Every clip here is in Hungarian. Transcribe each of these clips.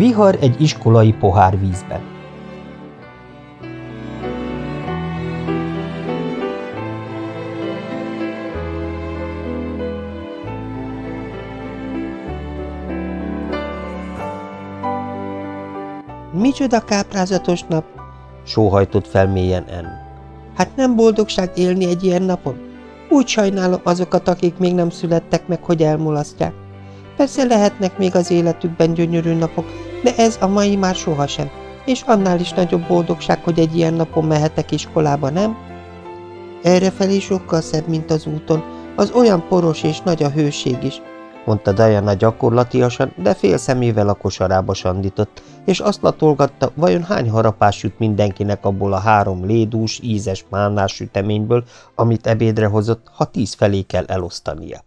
Vihar egy iskolai pohár vízben Micsoda káprázatos nap! sóhajtott fel mélyen en. Hát nem boldogság élni egy ilyen napon? Úgy sajnálom azokat, akik még nem születtek meg, hogy elmulasztják. Persze lehetnek még az életükben gyönyörű napok, de ez a mai már sohasem, és annál is nagyobb boldogság, hogy egy ilyen napon mehetek iskolába, nem? Errefelé sokkal szebb, mint az úton, az olyan poros és nagy a hőség is, mondta Diana gyakorlatiasan, de fél szemével a kosarába sandított, és azt latolgatta, vajon hány harapás jut mindenkinek abból a három lédús, ízes málnás süteményből, amit ebédre hozott, ha tíz felé kell elosztania.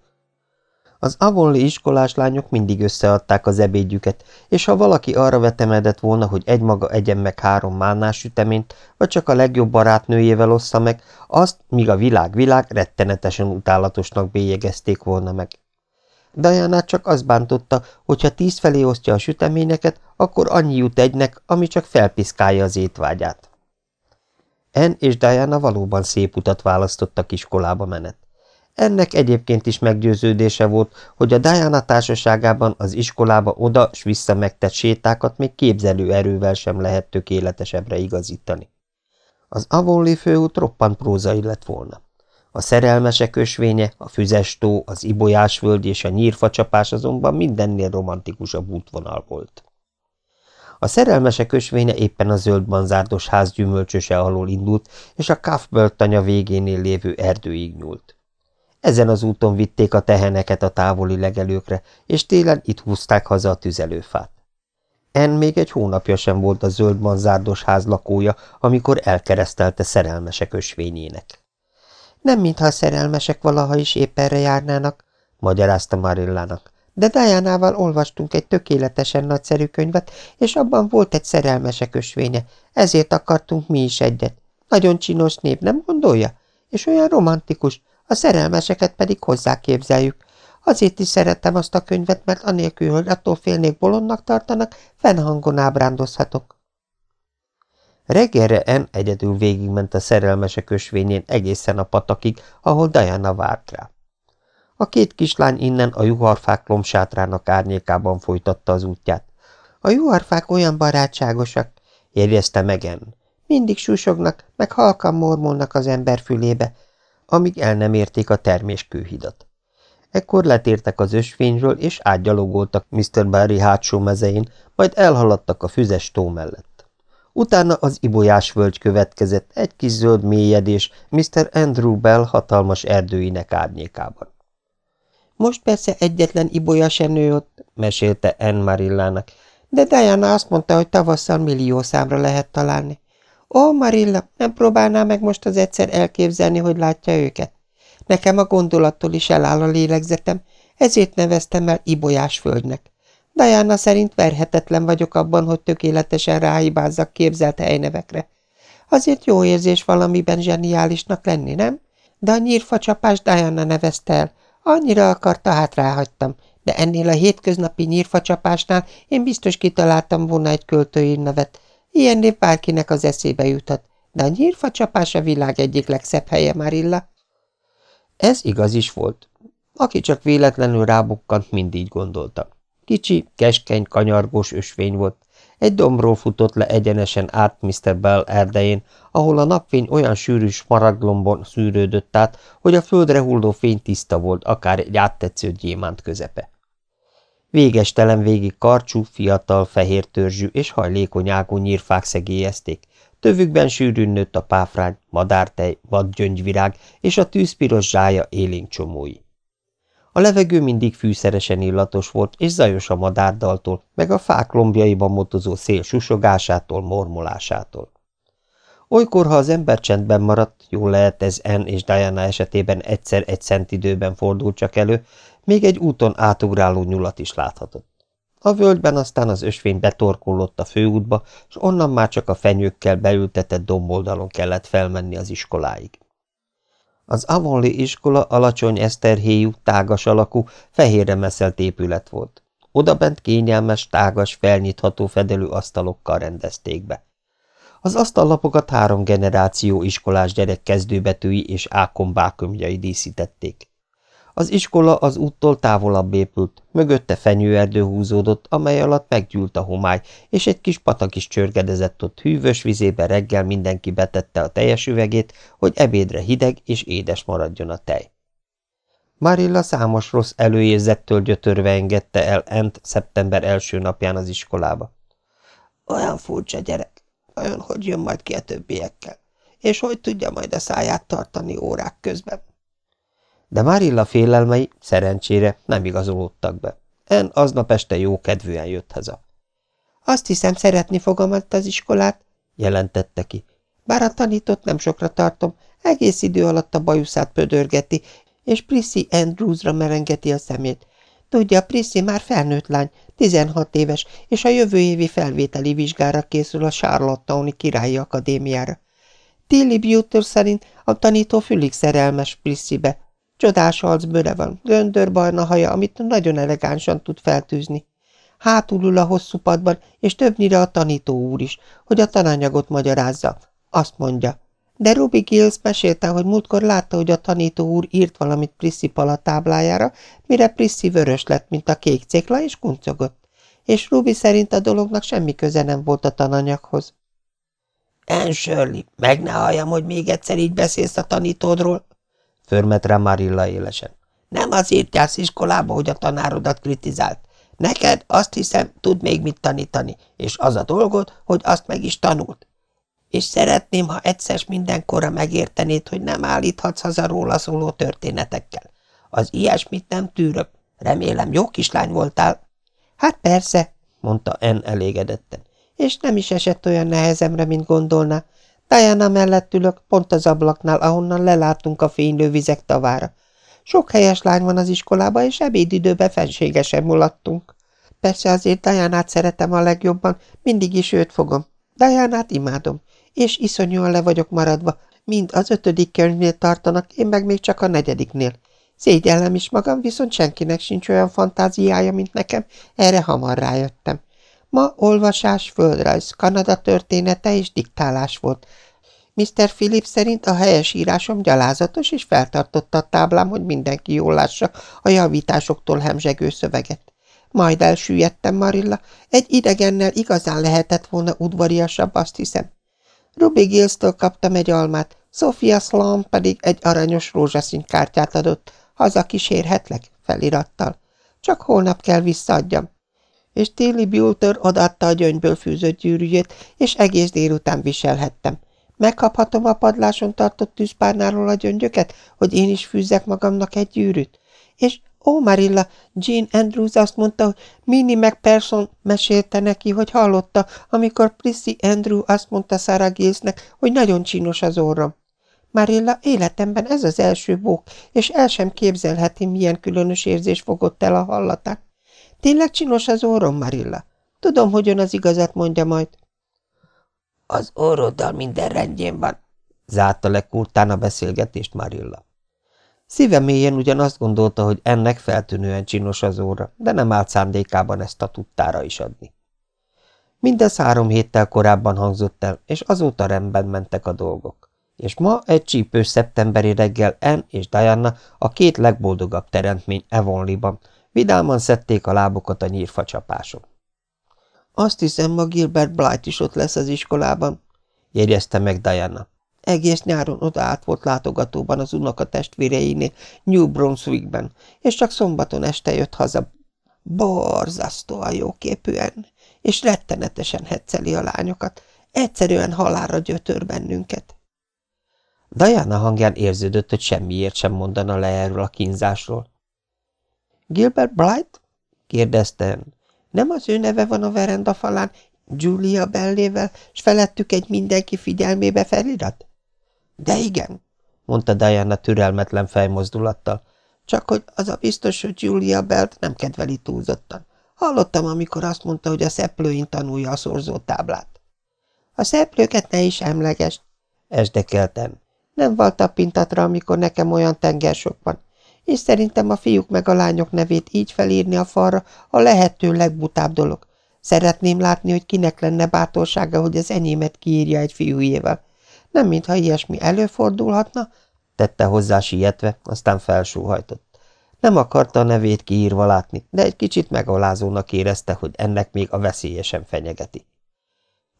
Az avonli iskolás lányok mindig összeadták az ebédjüket, és ha valaki arra vetemedett volna, hogy egymaga egyen meg három málnás süteményt, vagy csak a legjobb barátnőjével ossza meg, azt, míg a világ-világ rettenetesen utálatosnak bélyegezték volna meg. Diana csak azt bántotta, hogy ha tíz felé osztja a süteményeket, akkor annyi jut egynek, ami csak felpiszkálja az étvágyát. En és Diana valóban szép utat választottak iskolába menet. Ennek egyébként is meggyőződése volt, hogy a Diana társaságában az iskolába oda s vissza megtett sétákat még képzelő erővel sem lehet tökéletesebbre igazítani. Az Avonlé főút roppant prózai lett volna. A szerelmesek ösvénye, a füzestó, az ibolyásvölgy és a nyírfacsapás azonban mindennél romantikusabb útvonal volt. A szerelmesek ösvénye éppen a zöld manzárdos ház gyümölcsöse alól indult, és a Kaffbölt tanya végénél lévő erdőig nyúlt. Ezen az úton vitték a teheneket a távoli legelőkre, és télen itt húzták haza a tüzelőfát. En még egy hónapja sem volt a zöld manzárdos ház lakója, amikor elkeresztelte szerelmesek ösvényének. Nem mintha szerelmesek valaha is épp erre járnának, magyarázta Marillának. De Diánával olvastunk egy tökéletesen nagyszerű könyvet, és abban volt egy szerelmesek ösvénye, ezért akartunk mi is egyet. Nagyon csinos név, nem gondolja? És olyan romantikus, a szerelmeseket pedig hozzáképzeljük. Azért is szerettem azt a könyvet, mert anélkül, hogy attól félnék bolondnak tartanak, fennhangon ábrándozhatok. Reggelre En egyedül végigment a szerelmesek ösvényén egészen a patakig, ahol Diana várt rá. A két kislány innen a juharfák lombsátrának árnyékában folytatta az útját. A juharfák olyan barátságosak, jegyezte meg En. Mindig susognak, meg halkan mormolnak az ember fülébe, amíg el nem érték a terméskőhidat. Ekkor letértek az ösvényről, és átgyalogoltak Mr. Barry hátsó mezein, majd elhaladtak a füzes tó mellett. Utána az ibolyás völgy következett, egy kis zöld mélyedés Mr. Andrew Bell hatalmas erdőinek árnyékában. Most persze egyetlen ibolya se nő ott, mesélte Anne Marillának, de Diana azt mondta, hogy tavasszal millió számra lehet találni. Ó, Marilla, nem próbálná meg most az egyszer elképzelni, hogy látja őket? Nekem a gondolattól is eláll a lélegzetem, ezért neveztem el ibolyás földnek. Diana szerint verhetetlen vagyok abban, hogy tökéletesen ráhibázzak képzelt helynevekre. Azért jó érzés valamiben zseniálisnak lenni, nem? De a nyírfacsapás Diana nevezte el. Annyira akarta, hát ráhagytam. De ennél a hétköznapi nyírfacsapásnál én biztos kitaláltam volna egy költői nevet. Ilyen név bárkinek az eszébe juthat. De a nyírfacsapás a világ egyik legszebb helye, Marilla. Ez igaz is volt. Aki csak véletlenül rábukkant, mindig gondolta. Kicsi, keskeny, kanyargós ösvény volt. Egy dombról futott le egyenesen át Mr. Bell erdején, ahol a napfény olyan sűrű smaragdlombon szűrődött át, hogy a földre hulló fény tiszta volt, akár egy áttetsző gyémánt közepe. Végestelen végig karcsú, fiatal, fehér törzsű és hajlékony ágú nyírfák szegélyezték. Tövükben sűrűn nőtt a páfrány, madártej, vadgyöngyvirág és a tűzpiros zsája élénk csomói. A levegő mindig fűszeresen illatos volt, és zajos a madárdaltól, meg a fák lombjaiban motozó szél susogásától, mormolásától. Olykor, ha az ember csendben maradt, jól lehet ez En és Diana esetében egyszer egy szent időben fordult csak elő, még egy úton átugráló nyulat is láthatott. A völgyben aztán az ösvény betorkollott a főútba, és onnan már csak a fenyőkkel beültetett domboldalon kellett felmenni az iskoláig. Az Avonli iskola alacsony eszterhéjú, tágas alakú, fehérre meszelt épület volt. odabent kényelmes, tágas, felnyitható fedelő asztalokkal rendezték be. Az asztallapokat három generáció iskolás gyerek kezdőbetűi és ákombákömjai díszítették. Az iskola az úttól távolabb épült, mögötte fenyőerdő húzódott, amely alatt meggyűlt a homály, és egy kis patak is csörgedezett ott hűvös vizébe reggel mindenki betette a teljes üvegét, hogy ebédre hideg és édes maradjon a tej. Marilla számos rossz előérzettől gyötörve engedte el Ent szeptember első napján az iskolába. Olyan furcsa gyerek, olyan, hogy jön majd ki a többiekkel, és hogy tudja majd a száját tartani órák közben. De Marilla félelmei szerencsére nem igazolódtak be. En aznap este jó kedvűen jött haza. Azt hiszem, szeretni fogom az iskolát, jelentette ki. Bár a tanított nem sokra tartom, egész idő alatt a bajuszát pödörgeti, és Prissy Andrewsra merengeti a szemét. Tudja, Prissy már felnőtt lány, 16 éves, és a jövő évi felvételi vizsgára készül a Charlottewni Királyi Akadémiára. Tilly Buter szerint a tanító fülig szerelmes Prissybe. Csodás arcbőre van, göndörbarna haja, amit nagyon elegánsan tud feltűzni. Hátul a hosszú padban, és többnyire a tanító úr is, hogy a tananyagot magyarázza. Azt mondja, de Ruby Gills mesélte, hogy múltkor látta, hogy a tanító úr írt valamit Prissy palatáblájára, mire Prissy vörös lett, mint a kék cékla, és kuncogott. És Ruby szerint a dolognak semmi köze nem volt a tananyaghoz. – En Shirley, meg ne halljam, hogy még egyszer így beszélsz a tanítódról! – förmet rá Marilla élesen. – Nem azért jársz iskolába, hogy a tanárodat kritizált. Neked, azt hiszem, tud még mit tanítani, és az a dolgod, hogy azt meg is tanult és szeretném, ha egyszer mindenkorra megértenéd, hogy nem állíthatsz haza róla szóló történetekkel. Az ilyesmit nem tűrök. Remélem, jó kislány voltál. Hát persze, mondta En elégedetten, és nem is esett olyan nehezemre, mint gondolná. Diana mellett ülök, pont az ablaknál, ahonnan lelátunk a fénylő vizek tavára. Sok helyes lány van az iskolába, és ebédidőben fenségesen mulattunk. Persze azért Dianát szeretem a legjobban, mindig is őt fogom. Dianát imádom, és iszonyúan le vagyok maradva, mind az ötödik könyvnél tartanak, én meg még csak a negyediknél. Szégyellem is magam, viszont senkinek sincs olyan fantáziája, mint nekem, erre hamar rájöttem. Ma olvasás, földrajz, Kanada története és diktálás volt. Mr. Phillips szerint a helyes írásom gyalázatos, és feltartotta a táblám, hogy mindenki jól lássa a javításoktól hemzsegő szöveget. Majd elsüllyedtem, Marilla, egy idegennel igazán lehetett volna udvariasabb, azt hiszem. Ruby Gills-től kaptam egy almát, Sophia Sloan pedig egy aranyos rózsaszín kártyát adott. Haza kísérhetlek? Felirattal. Csak holnap kell visszaadjam. És Tilly Bulter odaadta a gyöngyből fűzött gyűrűjét, és egész délután viselhettem. Megkaphatom a padláson tartott tűzpárnáról a gyöngyöket, hogy én is fűzzek magamnak egy gyűrűt? És Ó, Marilla, Jean Andrews azt mondta, hogy Minnie McPherson mesélte neki, hogy hallotta, amikor Prissy Andrew azt mondta Sarah Gillesnek, hogy nagyon csinos az orrom. Marilla, életemben ez az első bók, és el sem képzelheti, milyen különös érzés fogott el a hallatán. Tényleg csinos az orrom, Marilla? Tudom, hogy ön az igazat mondja majd. Az orroddal minden rendjén van, zárta le kurtán a beszélgetést Marilla. Szíve mélyen ugyan azt gondolta, hogy ennek feltűnően csinos az óra, de nem állt szándékában ezt a tudtára is adni. Mindez három héttel korábban hangzott el, és azóta rendben mentek a dolgok. És ma egy csípős szeptemberi reggel En és Diana, a két legboldogabb teremtmény Evonliban, vidáman szedték a lábukat a nyírfacsapáson. Azt hiszem, ma Gilbert Blight is ott lesz az iskolában, jegyezte meg Diana. Egész nyáron oda át volt látogatóban az unoka testvéreinél, New Brunswickben, és csak szombaton este jött haza. Borzasztóan jóképűen, és rettenetesen hecceli a lányokat. Egyszerűen halálra gyötör bennünket. Diana hangján érződött, hogy semmiért sem mondana le erről a kínzásról. Gilbert Bright? kérdezte Nem az ő neve van a verenda falán, Julia Bellével, s felettük egy mindenki figyelmébe felirat? De igen, mondta Diana türelmetlen fejmozdulattal. Csak hogy az a biztos, hogy Julia Belt nem kedveli túlzottan. Hallottam, amikor azt mondta, hogy a szeplőin tanulja a szorzótáblát. A szeplőket ne is emleges, esdekeltem. Nem volt tapintatra, amikor nekem olyan tenger sok van. És szerintem a fiúk meg a lányok nevét így felírni a falra a lehető legbutább dolog. Szeretném látni, hogy kinek lenne bátorsága, hogy az enyémet kiírja egy fiújével. Nem mintha ilyesmi előfordulhatna, tette hozzá sietve, aztán felsóhajtott. Nem akarta a nevét kiírva látni, de egy kicsit megalázónak érezte, hogy ennek még a veszélyesen fenyegeti.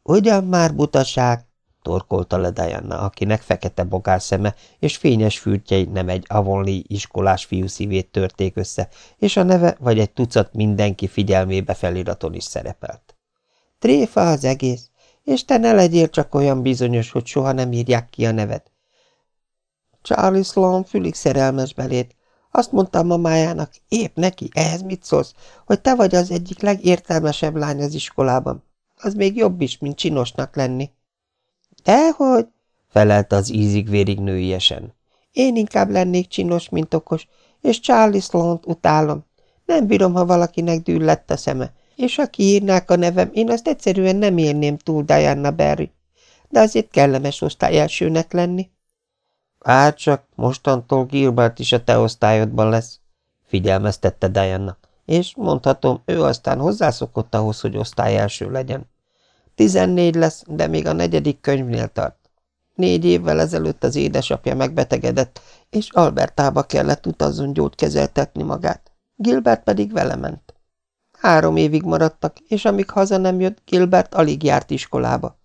Ugyan már butaság, torkolta le Diana, akinek fekete bogár szeme és fényes fürtjei nem egy Avonlea iskolás fiú szívét törték össze, és a neve vagy egy tucat mindenki figyelmébe feliraton is szerepelt. Tréfa az egész, és te ne legyél csak olyan bizonyos, hogy soha nem írják ki a neved. Charlie Sloan fülig szerelmes belét. Azt mondta mamájának, épp neki, ehhez mit szólsz, hogy te vagy az egyik legértelmesebb lány az iskolában. Az még jobb is, mint csinosnak lenni. Dehogy, felelte az ízig-vérig nőiesen. Én inkább lennék csinos, mint okos, és Charlie sloan utálom. Nem bírom, ha valakinek düllett a szeme, és ha kiírnák a nevem, én azt egyszerűen nem érném túl Diana Barry. De azért kellemes osztály elsőnek lenni. Hát csak mostantól Gilbert is a te osztályodban lesz, figyelmeztette Diana, és mondhatom, ő aztán hozzászokott ahhoz, hogy osztály első legyen. Tizennégy lesz, de még a negyedik könyvnél tart. Négy évvel ezelőtt az édesapja megbetegedett, és Albertába kellett utazzon gyógykezeltetni magát. Gilbert pedig vele ment. Három évig maradtak, és amíg haza nem jött, Gilbert alig járt iskolába.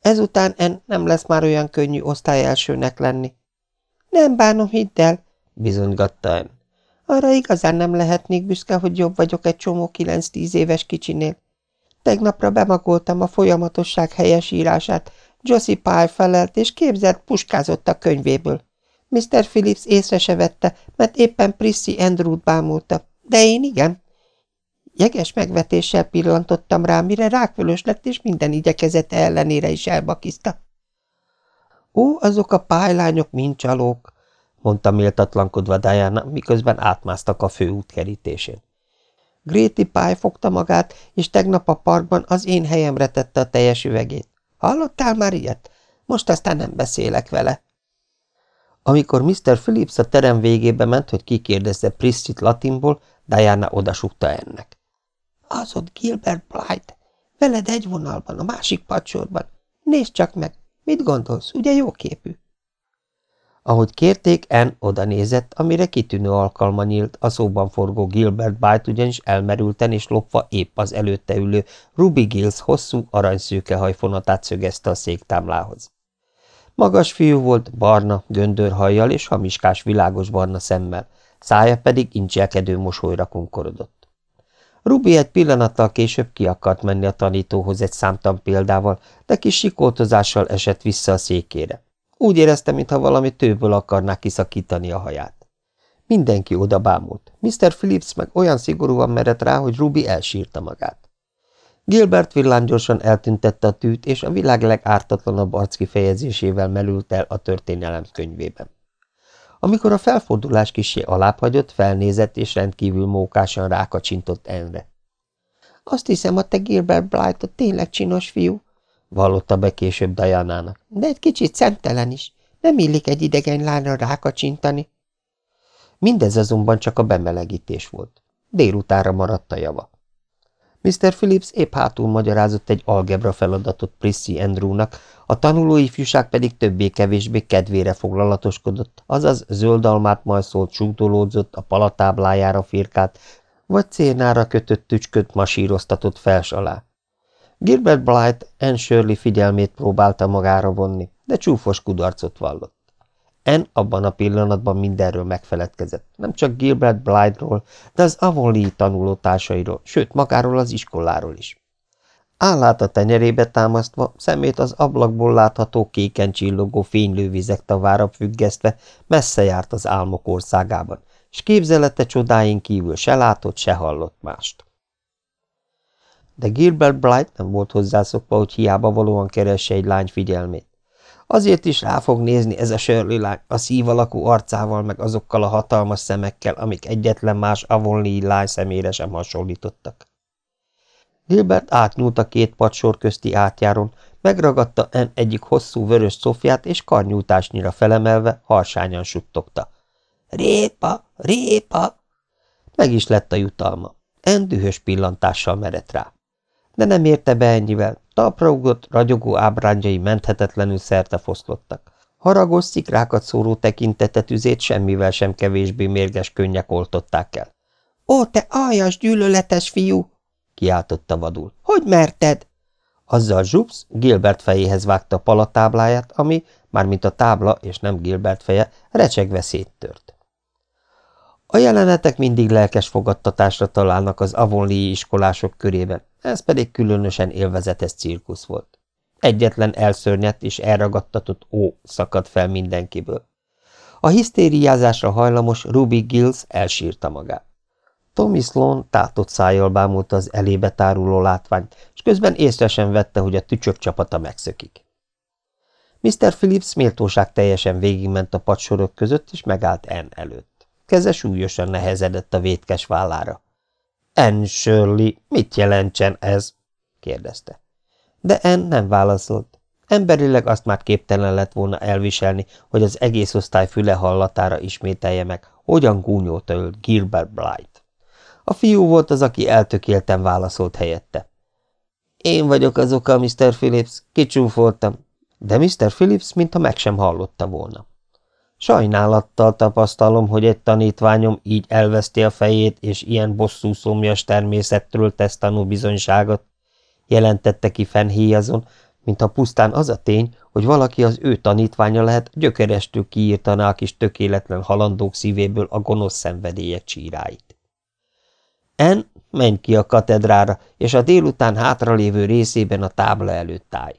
Ezután en nem lesz már olyan könnyű osztály elsőnek lenni. Nem bánom, hidd el, bizonygatta en. Arra igazán nem lehetnék büszke, hogy jobb vagyok egy csomó kilenc-tíz éves kicsinél. Tegnapra bemagoltam a folyamatosság helyes írását. Josie Pye felelt, és képzelt, puskázott a könyvéből. Mr. Phillips észre se vette, mert éppen Prissy Andrew-t bámulta. De én igen. Jeges megvetéssel pillantottam rá, mire rákvölös lett, és minden igyekezete ellenére is elbakiszta. Ó, azok a pálylányok mind csalók, mondta méltatlankodva Diana, miközben átmásztak a fő kerítésén. Gréti Pye fogta magát, és tegnap a parkban az én helyemre tette a teljes üvegét. Hallottál már ilyet? Most aztán nem beszélek vele. Amikor Mr. Phillips a terem végébe ment, hogy kikérdezze Priscit latinból, Diana odasukta ennek. Az ott Gilbert Blight. Veled egy vonalban, a másik padsorban. Nézd csak meg, mit gondolsz, ugye jó képű? Ahogy kérték, Ann oda nézett, amire kitűnő alkalma nyílt, a szóban forgó Gilbert Byte ugyanis elmerülten és lopva épp az előtte ülő Ruby Gills hosszú, aranyszőke hajfonatát szögezte a széktámlához. Magas fiú volt, barna, göndörhajjal és hamiskás világos barna szemmel, szája pedig incselkedő mosolyra kunkorodott. Ruby egy pillanattal később ki menni a tanítóhoz egy számtan példával, de kis sikoltozással esett vissza a székére. Úgy érezte, mintha valami tőből akarná kiszakítani a haját. Mindenki oda bámult. Mr. Phillips meg olyan szigorúan merett rá, hogy Ruby elsírta magát. Gilbert villámgyorsan eltüntette a tűt, és a világ legártatlanabb arckifejezésével melült el a történelem könyvében. Amikor a felfordulás kisé alábbhagyott, felnézett és rendkívül mókásan rákacsintott Enre. Azt hiszem, a te Gilbert Blight tényleg csinos fiú, vallotta be később Dajánának. De egy kicsit szemtelen is. Nem illik egy idegen lányra rákacsintani. Mindez azonban csak a bemelegítés volt. Délutára maradt a java. Mr. Phillips épp hátul magyarázott egy algebra feladatot Prissy Andrewnak, a tanulói fűság pedig többé-kevésbé kedvére foglalatoskodott, azaz zöldalmát majszolt, csúgdolódzott, a palatáblájára firkát, vagy cérnára kötött tücsköt masíroztatott fels alá. Gilbert Blight Anne Shirley figyelmét próbálta magára vonni, de csúfos kudarcot vallott. Anne abban a pillanatban mindenről megfeledkezett, nem csak Gilbert Blightról, de az Avonlea tanulótársairól, sőt magáról az iskoláról is. Állát a tenyerébe támasztva, szemét az ablakból látható kéken csillogó fénylő vizek tavára függesztve, messze járt az álmok országában, s képzelete csodáin kívül se látott, se hallott mást de Gilbert Blight nem volt hozzászokva, hogy hiába valóan keresse egy lány figyelmét. Azért is rá fog nézni ez a Shirley lány, a szív alakú arcával, meg azokkal a hatalmas szemekkel, amik egyetlen más Avonlea lány szemére sem hasonlítottak. Gilbert átnyúlt a két padsor közti átjáron, megragadta en egyik hosszú vörös szofját, és karnyújtásnyira felemelve harsányan suttogta. Répa, répa! Meg is lett a jutalma. En dühös pillantással merett rá. De nem érte be ennyivel, taprogott, ragyogó ábrányai menthetetlenül szerte foszlottak. Haragos szikrákat szóró tekintete tüzét semmivel sem kevésbé mérges könnyek oltották el. – Ó, te aljas, gyűlöletes fiú! – kiáltotta vadul. – Hogy merted? Azzal Zsupsz Gilbert fejéhez vágta palatábláját, ami, mármint a tábla és nem Gilbert feje, recsegve széttört. A jelenetek mindig lelkes fogadtatásra találnak az avonlii iskolások körében, ez pedig különösen élvezetes cirkusz volt. Egyetlen elszörnyedt és elragadtatott ó szakadt fel mindenkiből. A hisztériázásra hajlamos Ruby Gills elsírta magát. Tommy Sloan tátott szájjal bámulta az elébe táruló látványt, és közben észre sem vette, hogy a tücsök csapata megszökik. Mr. Phillips méltóság teljesen végigment a padsorok között, és megállt Ann előtt. Keze súlyosan nehezedett a vétkes vállára. – Ann Shirley, mit jelentsen ez? – kérdezte. De Ann nem válaszolt. Emberileg azt már képtelen lett volna elviselni, hogy az egész osztály füle hallatára ismételje meg, hogyan gúnyolta ölt Gilbert Blight. A fiú volt az, aki eltökélten válaszolt helyette. Én vagyok az oka, Mr. Phillips, kicsúfoltam. De Mr. Phillips mintha meg sem hallotta volna. Sajnálattal tapasztalom, hogy egy tanítványom így elveszti a fejét, és ilyen bosszú szomjas természettől tesz bizonyságot, jelentette ki fennhéjazon, mintha pusztán az a tény, hogy valaki az ő tanítványa lehet, gyökerestül kiírtaná a kis tökéletlen halandók szívéből a gonosz szenvedélyek csíráit. En, menj ki a katedrára, és a délután hátralévő részében a tábla előtt állj.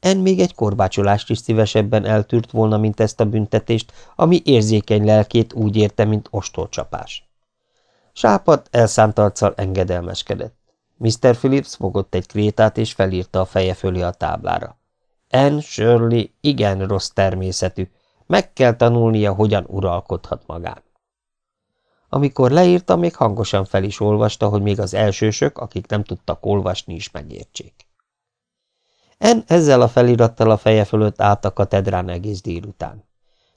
En még egy korbácsolást is szívesebben eltűrt volna, mint ezt a büntetést, ami érzékeny lelkét úgy érte, mint ostorcsapás. Sápat elszánt arccal engedelmeskedett. Mr. Phillips fogott egy krétát, és felírta a feje fölé a táblára. En Shirley igen rossz természetű, meg kell tanulnia, hogyan uralkodhat magán. Amikor leírta, még hangosan fel is olvasta, hogy még az elsősök, akik nem tudtak olvasni, is megértsék. En ezzel a felirattal a feje fölött állt a katedrán egész délután.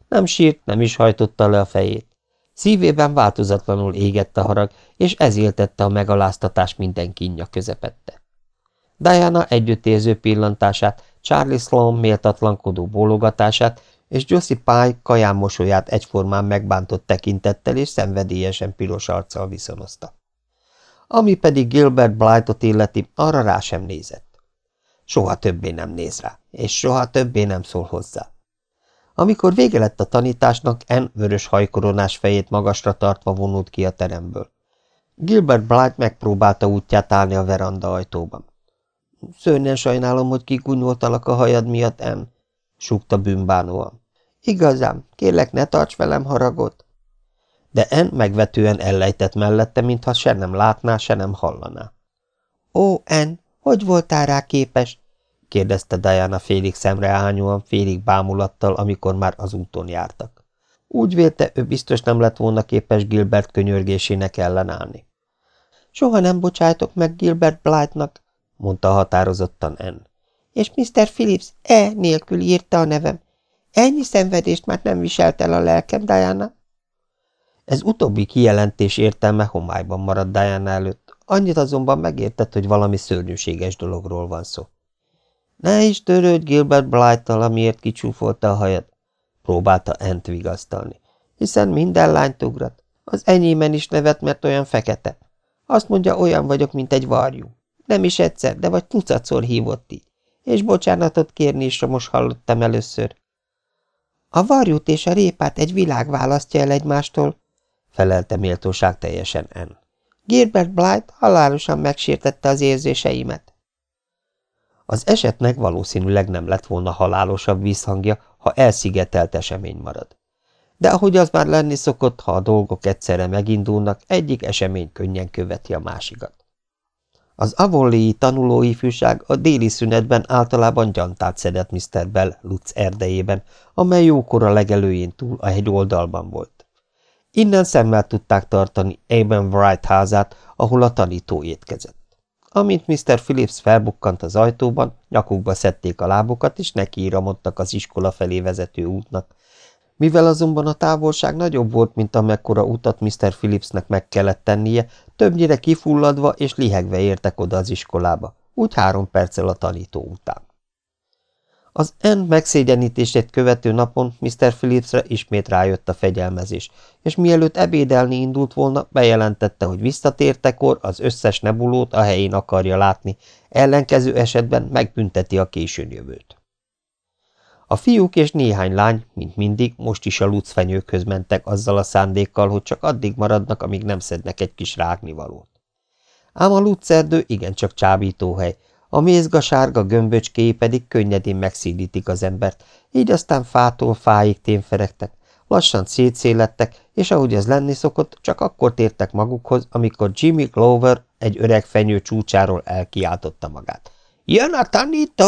Nem sírt, nem is hajtotta le a fejét. Szívében változatlanul égett a harag, és ez éltette a megaláztatás minden kínja közepette. Diana együttérző pillantását, Charlie Sloan méltatlankodó bólogatását és Josie Pye kaján mosolyát egyformán megbántott tekintettel és szenvedélyesen piros arccal viszonozta. Ami pedig Gilbert Blightot illeti, arra rá sem nézett. Soha többé nem néz rá, és soha többé nem szól hozzá. Amikor vége lett a tanításnak, En vörös hajkoronás fejét magasra tartva vonult ki a teremből. Gilbert Blight megpróbálta útját állni a veranda ajtóban. Szörnyen sajnálom, hogy kikunyoltalak a hajad miatt, En, súgta bűnbánóan. Igazán, kérlek, ne tarts velem haragot. De En megvetően ellejtett mellette, mintha se nem látná, se nem hallaná. Ó, En, hogy voltál rá képes? Kérdezte Diana félig szemreányúan, félig bámulattal, amikor már az úton jártak. Úgy vélte, ő biztos nem lett volna képes Gilbert könyörgésének ellenállni. Soha nem bocsájtok meg Gilbert Blightnak, mondta határozottan Ann. És Mr. Phillips E nélkül írta a nevem. Ennyi szenvedést már nem viselt el a lelkem, Diana. Ez utóbbi kijelentés értelme homályban maradt Diana előtt, annyit azonban megértett, hogy valami szörnyűséges dologról van szó. Ne is törődj Gilbert Blight-tal, amiért kicsúfolta a hajad, próbálta Ent vigasztalni, hiszen minden lányt ugrat. Az enyémen is nevet, mert olyan fekete. Azt mondja, olyan vagyok, mint egy varjú. Nem is egyszer, de vagy tucatszor hívott így. És bocsánatot kérni is most hallottam először. A varjút és a répát egy világ választja el egymástól, felelte méltóság teljesen En. Gilbert Blight halálosan megsértette az érzéseimet. Az esetnek valószínűleg nem lett volna halálosabb vízhangja, ha elszigetelt esemény marad. De ahogy az már lenni szokott, ha a dolgok egyszerre megindulnak, egyik esemény könnyen követi a másikat. Az avonlii tanulói fűság a déli szünetben általában gyantát szedett Mr. Bell Lutz erdejében, amely jókora legelőjén túl a hegy oldalban volt. Innen szemmel tudták tartani Aben Wright házát, ahol a tanító étkezett. Amint Mr. Phillips felbukkant az ajtóban, nyakukba szedték a lábukat, és nekiíramodtak az iskola felé vezető útnak, Mivel azonban a távolság nagyobb volt, mint amekkora utat Mr. Phillipsnek meg kellett tennie, többnyire kifulladva és lihegve értek oda az iskolába, úgy három perccel a tanító után. Az N megszégyenítését követő napon Mr. Phillipsre ismét rájött a fegyelmezés, és mielőtt ebédelni indult volna, bejelentette, hogy visszatértekor az összes nebulót a helyén akarja látni, ellenkező esetben megbünteti a későnjövőt. A fiúk és néhány lány, mint mindig, most is a lucfenyőkhöz mentek azzal a szándékkal, hogy csak addig maradnak, amíg nem szednek egy kis rágnivalót. Ám a lucerdő igencsak csábítóhely, a mézga-sárga gömböcskéi pedig könnyedén megszídítik az embert, így aztán fától fáig témferegtek, lassan szétszélettek, és ahogy ez lenni szokott, csak akkor tértek magukhoz, amikor Jimmy Glover egy öreg fenyő csúcsáról elkiáltotta magát. – Jön a tanító!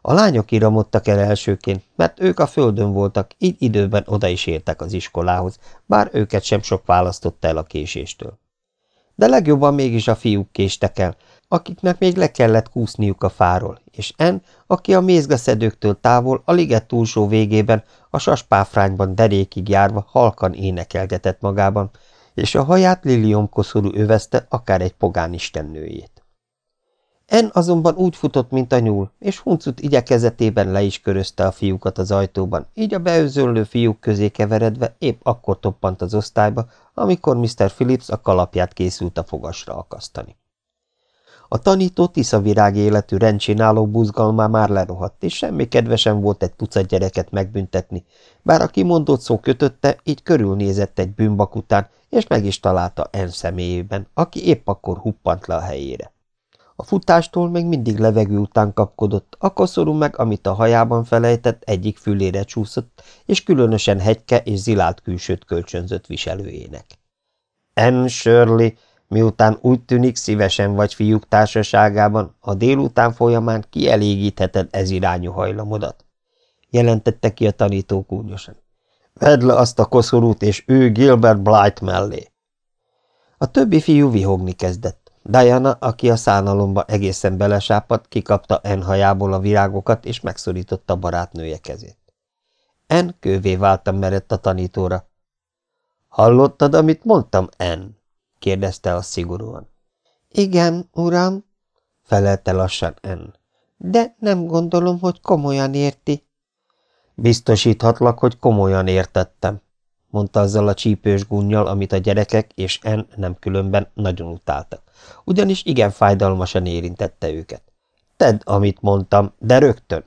A lányok iramodtak el elsőként, mert ők a földön voltak, így időben oda is értek az iskolához, bár őket sem sok választotta el a késéstől. De legjobban mégis a fiúk késtek el, akiknek még le kellett kúszniuk a fáról, és En, aki a mézgaszedőktől távol, a liget túlsó végében, a saspáfrányban derékig járva halkan énekelgetett magában, és a haját liliomkoszorú övezte akár egy pogánistennőjét. En azonban úgy futott, mint a nyúl, és huncut igyekezetében le is körözte a fiúkat az ajtóban, így a beőzöllő fiúk közé keveredve épp akkor toppant az osztályba, amikor Mr. Phillips a kalapját készült a fogasra akasztani. A tanító tiszavirág életű rendcsináló buzgalmá már lerohadt, és semmi kedvesen volt egy tucat gyereket megbüntetni, bár a kimondott szó kötötte, így körülnézett egy bűnbak után, és meg is találta En személyében, aki épp akkor huppant le a helyére. A futástól még mindig levegő után kapkodott, a koszorú meg, amit a hajában felejtett, egyik fülére csúszott, és különösen hegyke és zilált külsőt kölcsönzött viselőjének. En Shirley, miután úgy tűnik szívesen vagy fiúk társaságában, a délután folyamán kielégítheted ez irányú hajlamodat, jelentette ki a tanító kúnyosan. Vedd le azt a koszorút, és ő Gilbert Blight mellé. A többi fiú vihogni kezdett. Diana, aki a szánalomba egészen belesápadt, kikapta En hajából a virágokat, és megszorította barátnője kezét. En kővé váltam merett a tanítóra. – Hallottad, amit mondtam, En? – kérdezte a szigorúan. – Igen, uram – felelte lassan En. – De nem gondolom, hogy komolyan érti. – Biztosíthatlak, hogy komolyan értettem mondta azzal a csípős gunnyal, amit a gyerekek és En nem különben nagyon utáltak, ugyanis igen fájdalmasan érintette őket. Tedd, amit mondtam, de rögtön!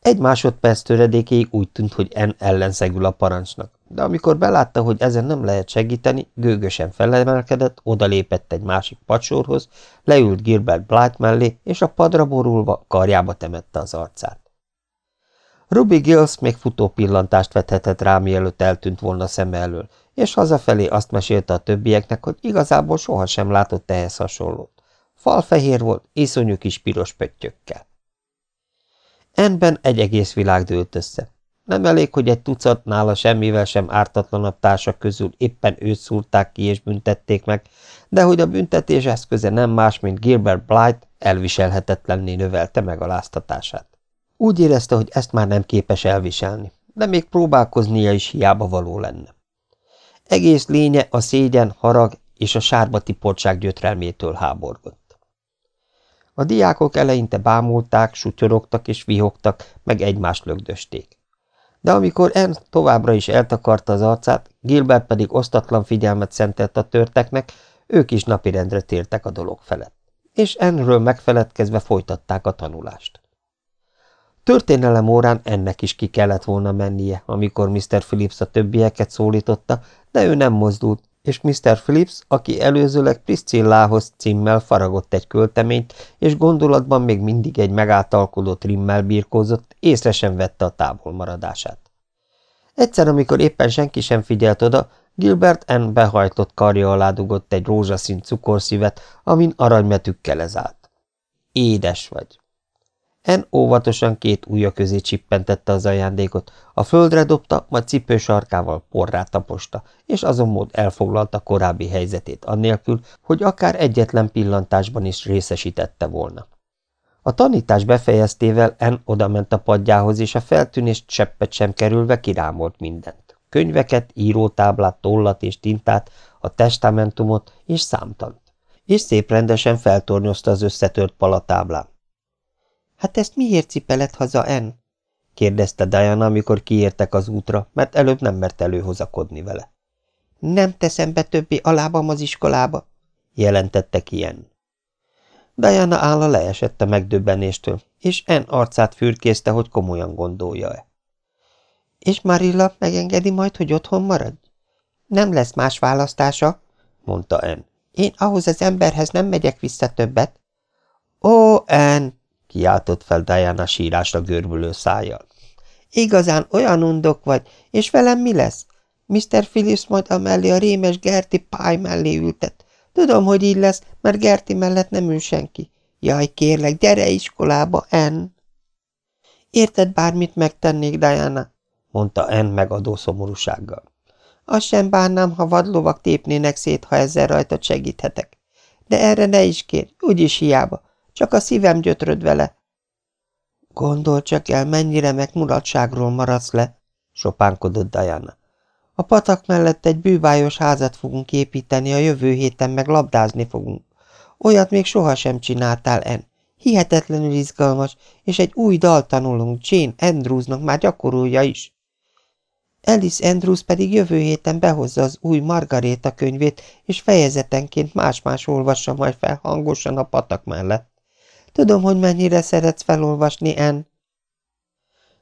Egy másodperc töredékéig úgy tűnt, hogy En ellenszegül a parancsnak, de amikor belátta, hogy ezen nem lehet segíteni, gőgösen felemelkedett, odalépett egy másik pacsorhoz, leült Gilbert Blight mellé, és a padra borulva karjába temette az arcát. Ruby Gills még futó pillantást vethetett rá, mielőtt eltűnt volna szeme elől, és hazafelé azt mesélte a többieknek, hogy igazából sohasem látott ehhez hasonlót. Falfehér volt, iszonyú kis piros pöttyökkel. Enben egy egész világ dőlt össze. Nem elég, hogy egy tucat nála semmivel sem ártatlanabb társak közül éppen őt szúrták ki és büntették meg, de hogy a büntetés eszköze nem más, mint Gilbert Blight, elviselhetetlenné növelte megaláztatását. Úgy érezte, hogy ezt már nem képes elviselni, de még próbálkoznia is hiába való lenne. Egész lénye a szégyen, harag és a sárba tiportság gyötrelmétől háborgott. A diákok eleinte bámulták, sutyorogtak és vihogtak, meg egymást lögdösték. De amikor En továbbra is eltakarta az arcát, Gilbert pedig osztatlan figyelmet szentelt a törteknek, ők is napirendre tértek a dolog felett. És Enről megfeledkezve folytatták a tanulást. Történelem órán ennek is ki kellett volna mennie, amikor Mr. Phillips a többieket szólította, de ő nem mozdult, és Mr. Phillips, aki előzőleg Priscillához címmel faragott egy költeményt, és gondolatban még mindig egy megáltalkodó trimmel birkózott, észre sem vette a távolmaradását. Egyszer, amikor éppen senki sem figyelt oda, Gilbert N. behajtott karja alá dugott egy rózsaszín cukorszívet, amin aranymetükkel lezált. Édes vagy. En óvatosan két ujja közé csippentette az ajándékot, a földre dobta, majd cipő sarkával porrá taposta, és azon mód elfoglalta korábbi helyzetét annélkül, hogy akár egyetlen pillantásban is részesítette volna. A tanítás befejeztével En odament a padjához, és a feltűnést seppet sem kerülve kirámolt mindent. Könyveket, írótáblát, tollat és tintát, a testamentumot és számtant. És szép rendesen feltornyozta az összetört palatáblán. – Hát ezt miért cipeled haza, En? – kérdezte Diana, amikor kiértek az útra, mert előbb nem mert előhozakodni vele. – Nem teszem be többé alábam az iskolába – jelentette ki En. Diana álla leesett a megdöbbenéstől, és En arcát fürkészte, hogy komolyan gondolja-e. És Marilla megengedi majd, hogy otthon maradj? Nem lesz más választása, mondta En. Én ahhoz az emberhez nem megyek vissza többet. Ó, En, kiáltott fel Diana sírásra görbülő szájjal. Igazán olyan undok vagy, és velem mi lesz? Mr. Phillips majd amellé a rémes Gerti pály mellé ültet. Tudom, hogy így lesz, mert Gerti mellett nem ül senki. Jaj, kérlek, gyere iskolába, En! Érted, bármit megtennék, Diana? mondta En megadó szomorúsággal. Azt sem bánnám, ha vadlovak tépnének szét, ha ezzel rajta segíthetek. De erre ne is kér, úgyis hiába. Csak a szívem gyötröd vele. Gondol csak el, mennyire megmulatságról maradsz le, sopánkodott Diana. A patak mellett egy bűvályos házat fogunk építeni, a jövő héten meg labdázni fogunk. Olyat még sohasem csináltál, En. Hihetetlenül izgalmas, és egy új dal tanulunk, Jane Andrewsnak már gyakorolja is. Alice Andrews pedig jövő héten behozza az új Margaréta könyvét, és fejezetenként más-más olvassa majd fel hangosan a patak mellett. Tudom, hogy mennyire szeretsz felolvasni, En.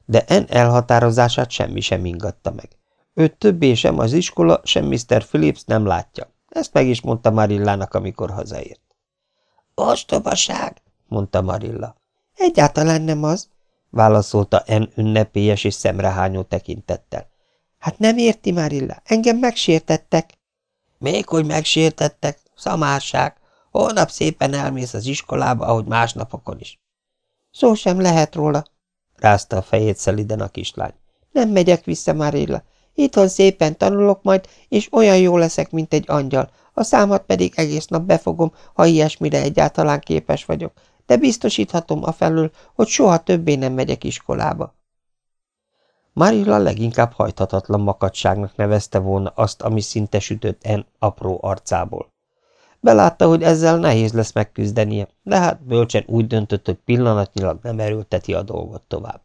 De En elhatározását semmi sem ingatta meg. Őt többé sem az iskola, sem Mr. Phillips nem látja. Ezt meg is mondta Marillának, amikor hazaért. Ostobaság, mondta Marilla. Egyáltalán nem az, válaszolta En ünnepélyes és szemrehányó tekintettel. Hát nem érti, Marilla, engem megsértettek. Még hogy megsértettek, szamárság. Holnap szépen elmész az iskolába, ahogy másnapokon is. Szó sem lehet róla, rázta a fejét szeliden a kislány. Nem megyek vissza, Marilla. Itthon szépen tanulok majd, és olyan jó leszek, mint egy angyal. A számat pedig egész nap befogom, ha ilyesmire egyáltalán képes vagyok, de biztosíthatom a felől, hogy soha többé nem megyek iskolába. Marilla leginkább hajthatatlan makadságnak nevezte volna azt, ami szinte sütött En apró arcából. Belátta, hogy ezzel nehéz lesz megküzdenie, de hát bölcsen úgy döntött, hogy pillanatnyilag nem erőlteti a dolgot tovább.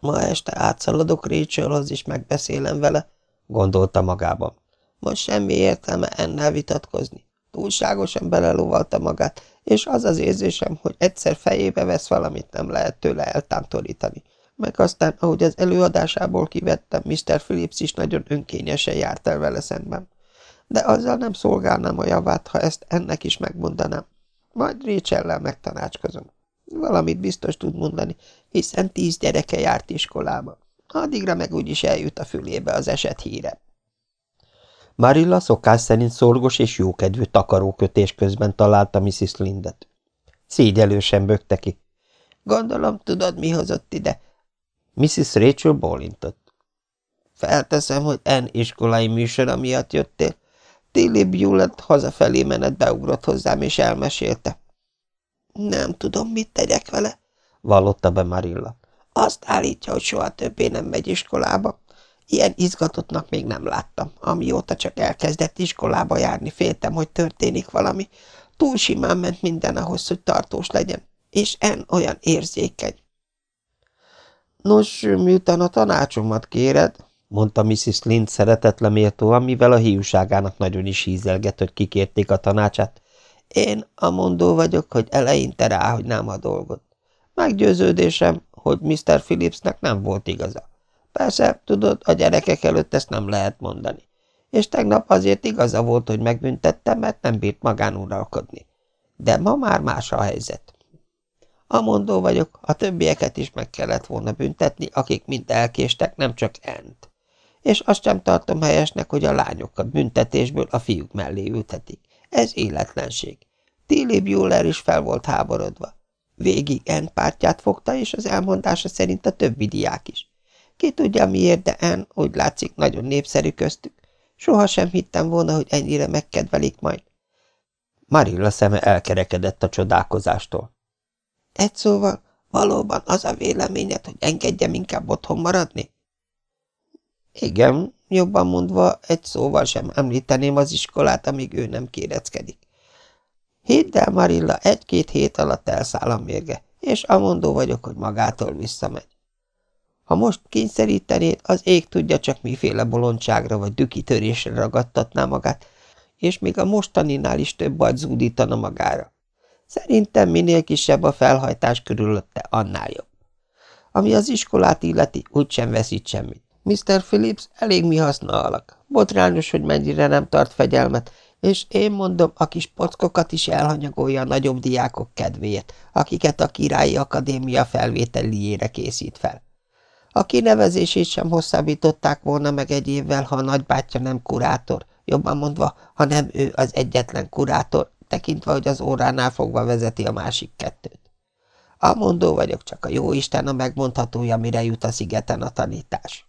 Ma este átszaladok Rachelhoz, és megbeszélem vele, gondolta magában. Most semmi értelme ennel vitatkozni. Túlságosan belelovalta magát, és az az érzésem, hogy egyszer fejébe vesz valamit, nem lehet tőle eltántorítani. Meg aztán, ahogy az előadásából kivettem, Mr. Phillips is nagyon önkényesen járt el vele szemben. De azzal nem szolgálnám a javát, ha ezt ennek is megmondanám. Majd Rachel-lel megtanácskozom. Valamit biztos tud mondani, hiszen tíz gyereke járt iskolába. Addigra meg úgyis eljut a fülébe az eset híre. Marilla szokás szerint szorgos és jókedvű takarókötés közben találta Mrs. Lindet. Szégyelősen bökte ki. Gondolom, tudod, mi hozott ide? Mrs. Rachel bólintott. Felteszem, hogy en iskolai műsora miatt jöttél. Tilly Bullet hazafelé menet beugrott hozzám, és elmesélte. Nem tudom, mit tegyek vele, vallotta be Marilla. Azt állítja, hogy soha többé nem megy iskolába. Ilyen izgatottnak még nem láttam. Amióta csak elkezdett iskolába járni, féltem, hogy történik valami. Túl simán ment minden ahhoz, hogy tartós legyen. És en olyan érzékeny. Nos, miután a tanácsomat kéred, mondta Mrs. Lind szeretetlen méltóan, mivel a hiúságának nagyon is hízelget, hogy kikérték a tanácsát. Én a mondó vagyok, hogy eleinte ráhagynám a dolgot. Meggyőződésem, hogy Mr. Phillipsnek nem volt igaza. Persze, tudod, a gyerekek előtt ezt nem lehet mondani. És tegnap azért igaza volt, hogy megbüntettem, mert nem bírt magánuralkodni. De ma már más a helyzet. A mondó vagyok, a többieket is meg kellett volna büntetni, akik mind elkéstek, nem csak Ent. És azt sem tartom helyesnek, hogy a lányokat büntetésből a fiúk mellé ültetik. Ez életlenség. Tilly Bueller is fel volt háborodva. Végig Ent pártját fogta, és az elmondása szerint a többi diák is. Ki tudja miért, de En úgy látszik nagyon népszerű köztük. Soha sem hittem volna, hogy ennyire megkedvelik majd. Marilla szeme elkerekedett a csodálkozástól. Egy szóval, valóban az a véleményed, hogy engedjem inkább otthon maradni? Igen, jobban mondva, egy szóval sem említeném az iskolát, amíg ő nem kéreckedik. Hidd el, Marilla, egy-két hét alatt elszáll a mérge, és amondó vagyok, hogy magától visszamegy. Ha most kényszerítenéd, az ég tudja csak miféle bolondságra vagy dükitörésre ragadtatná magát, és még a mostaninál is több bajt zúdítana magára. Szerintem minél kisebb a felhajtás körülötte, annál jobb. Ami az iskolát illeti, úgysem veszít semmit. Mr. Phillips elég mi haszna alak. Botrányos, hogy mennyire nem tart fegyelmet, és én mondom, a kis pockokat is elhanyagolja a nagyobb diákok kedvéért, akiket a Királyi Akadémia felvételiére készít fel. A kinevezését sem hosszabbították volna meg egy évvel, ha a nagybátyja nem kurátor, jobban mondva, ha nem ő az egyetlen kurátor, tekintve, hogy az óránál fogva vezeti a másik kettőt. Amondó vagyok, csak a jóisten a megmondhatója, mire jut a szigeten a tanítás.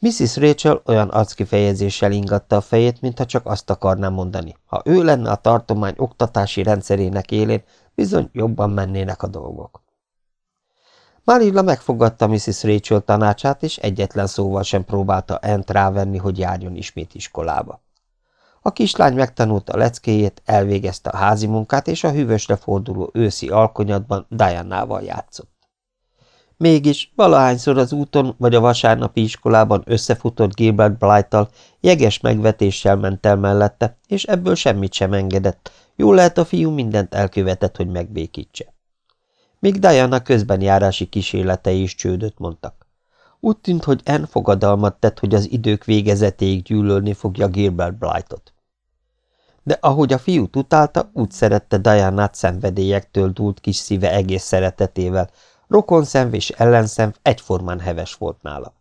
Mrs. Rachel olyan arckifejezéssel ingatta a fejét, mintha csak azt akarná mondani. Ha ő lenne a tartomány oktatási rendszerének élén, bizony jobban mennének a dolgok. Marilla megfogadta Mrs. Rachel tanácsát, és egyetlen szóval sem próbálta Ent rávenni, hogy járjon ismét iskolába. A kislány a leckéjét, elvégezte a házi munkát, és a hűvösre forduló őszi alkonyatban Diana-val játszott. Mégis valahányszor az úton vagy a vasárnapi iskolában összefutott Gilbert Blight-tal jeges megvetéssel ment el mellette, és ebből semmit sem engedett. Jól lehet a fiú mindent elkövetett, hogy megbékítse. Míg Diana közbenjárási kísérletei is csődöt mondtak. Úgy tűnt, hogy En fogadalmat tett, hogy az idők végezetéig gyűlölni fogja Gilbert Blightot. De ahogy a fiú utálta, úgy szerette Diana-t szenvedélyektől dúlt kis szíve egész szeretetével, Rokonszenv és ellenszenv egyformán heves volt nála.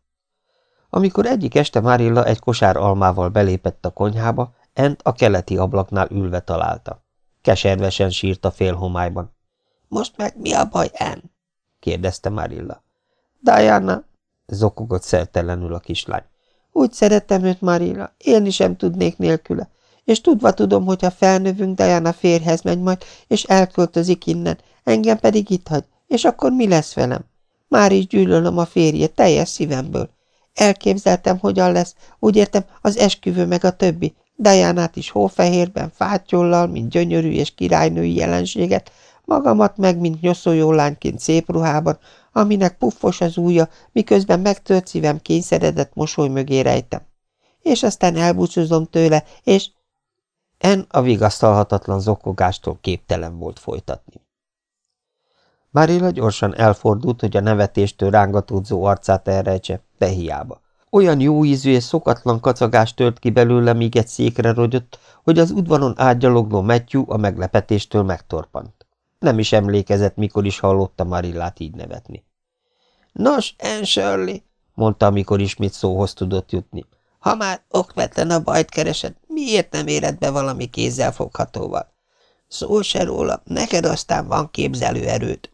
Amikor egyik este Marilla egy kosár almával belépett a konyhába, Ent a keleti ablaknál ülve találta. Keservesen sírt a félhomályban. – Most meg mi a baj, En? – kérdezte Marilla. – Diana – zokogott szertelenül a kislány. – Úgy szeretem őt, Marilla, élni sem tudnék nélküle, és tudva tudom, hogy ha felnövünk, Diana férhez megy majd, és elköltözik innen, engem pedig itt hagy, és akkor mi lesz velem? Már is gyűlölöm a férjét teljes szívemből. Elképzeltem, hogyan lesz, úgy értem, az esküvő meg a többi. Dajánát is hófehérben, fátyollal, mint gyönyörű és királynői jelenséget, magamat meg, mint nyoszójó lányként szép ruhában, aminek puffos az ujja, miközben megtört szívem kényszeredett mosoly mögé rejtem. És aztán elbúcsúzom tőle, és... En a vigasztalhatatlan zokogástól képtelen volt folytatni. Marilla gyorsan elfordult, hogy a nevetéstől rángatódzó arcát elrejtse, de hiába. Olyan jó ízű és szokatlan kacagás tört ki belőle, míg egy székre rogyott, hogy az udvaron átgyalogló Matthew a meglepetéstől megtorpant. Nem is emlékezett, mikor is hallotta Marillát így nevetni. – Nos, Anne Shirley, mondta, amikor ismét szóhoz tudott jutni. Ha már okvetlen a bajt keresed, miért nem éred be valami kézzel foghatóval? Szó se róla, neked aztán van képzelő erőd.